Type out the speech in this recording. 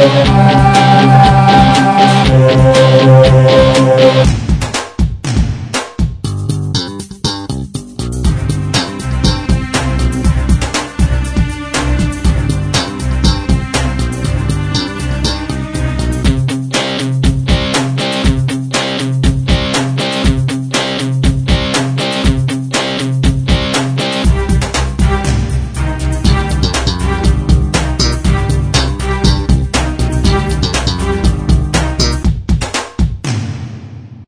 Bye.